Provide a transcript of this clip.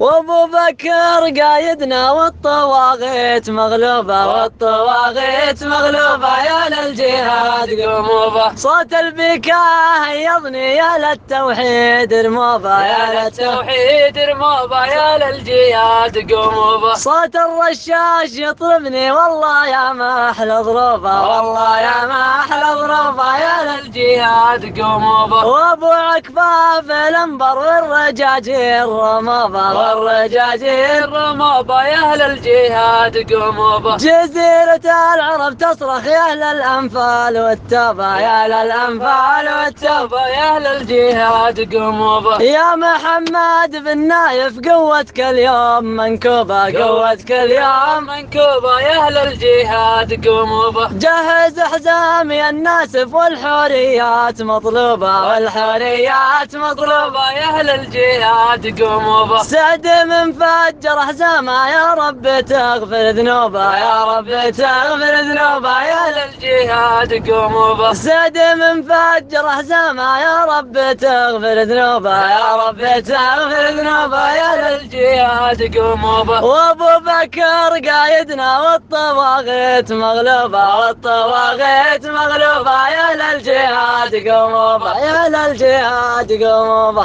وابو بكر قايدنا والطواغيت مغلوبة والطواغيت مغلوبة يا للجهاد قوموا به صوت البكاء هيضني يا للتوحيد رموبة يا للتوحيد رموبة يا للجهاد قوموا به صوت الرشاش يطربني والله يا ما أحلى ضروبة والله يا ما أحلى ضروبة يا للجهاد قوموا به وابو عكفة في الأنبر والرجاجيل رموبة والرجاجيل رموبة يا أهل الجهاد قوموا به. جزيرة العرب تصرخ يا أهل الأنفال والتوبة. يا أهل الأنفال والتوبة يا أهل الجهاد قوموا به. يا محمد بن نايف قوتك اليوم منكوبة قوتك اليوم منكوبة يا أهل الجهاد قوموا به. جهز حزامي الناسف والحوريات مطلوبة. والحوريات مطلوبة يا أهل الجهاد قوموا به سعد من فجر حزامه يا رب تغفر ذنوبه يا رب تغفر ذنوبه يا أهل الجهاد قوموا به سعد من فجر حزامه يا رب تغفر ذنوبه يا رب تغفر ذنوبه يا أهل الجهاد قوموا به وابو بكر قايدنا والطواغيت مغلوبه والطواغيت مغلوبه يا أهل الجهاد قوموا به يا أهل الجهاد قوموا به